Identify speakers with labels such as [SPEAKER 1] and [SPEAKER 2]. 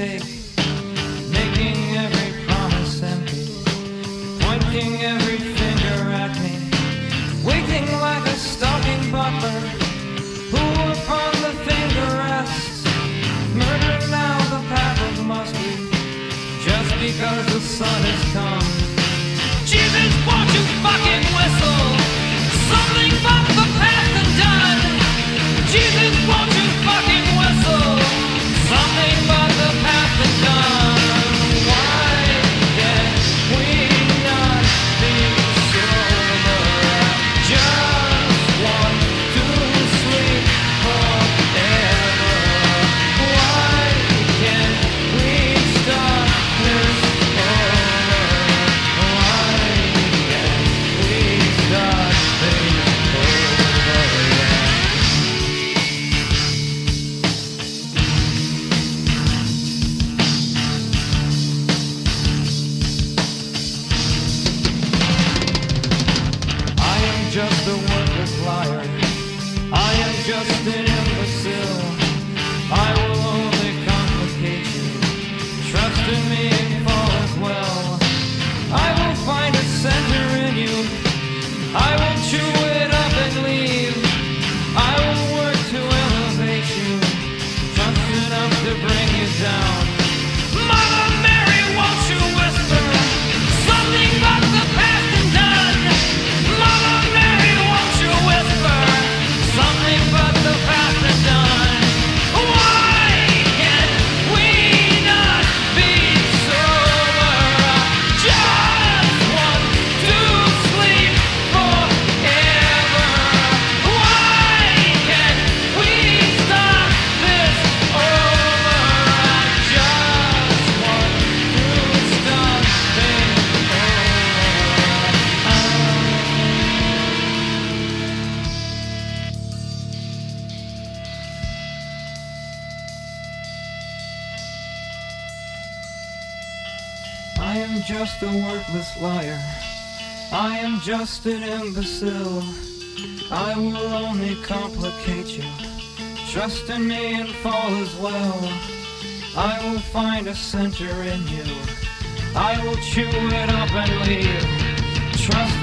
[SPEAKER 1] take, making every promise empty, pointing every finger at me, waiting like a stalking butler, who upon the finger rests, murdering now the path of mustard, just because the sun has come. Just a worthless liar. I am just an I am just a worthless liar. I am just an imbecile. I will only complicate you. Trust in me and fall as well. I will find a center in you. I will chew it up and leave. Trust